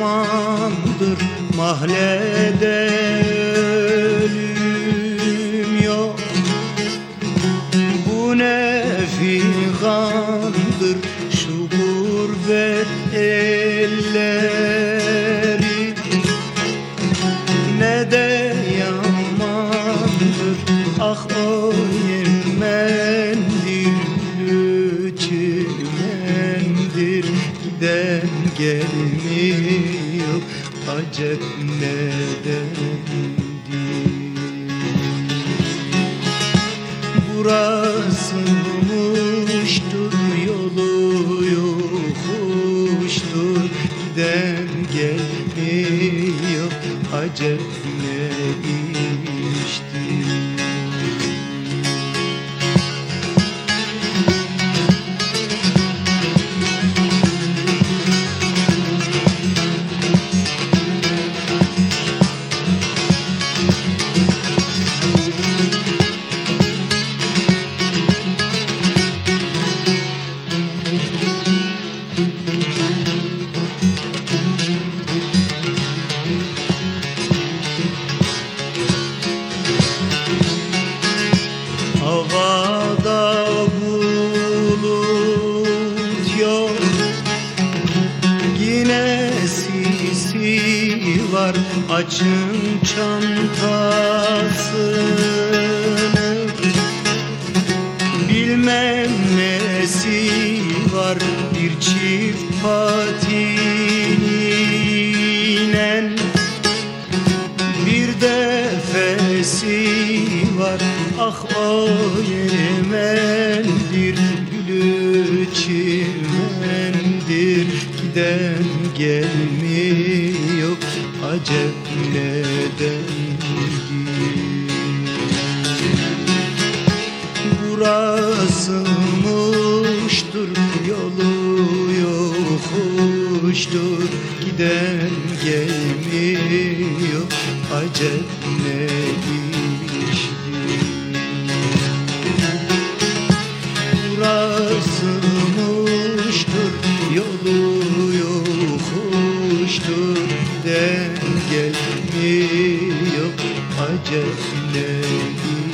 dumandır mahallede ölüm yok. Bu ne figandır şu gurbet elleri? Ne de yamandır ah o yemendir Çimendir giden gelmiyor acep nedendir Burası muştur yolu yokuştur Giden gelmiyor acep ne Yine sisi var açın çantasını Bilmem nesi var bir çift patinen bir defesi var ah o yemendir gelmiyor acep nedendir Burası muştur yolu yokuştur. Giden gelmiyor acep ne iştir Burası muştur yolu Giden gelmiyor acep ne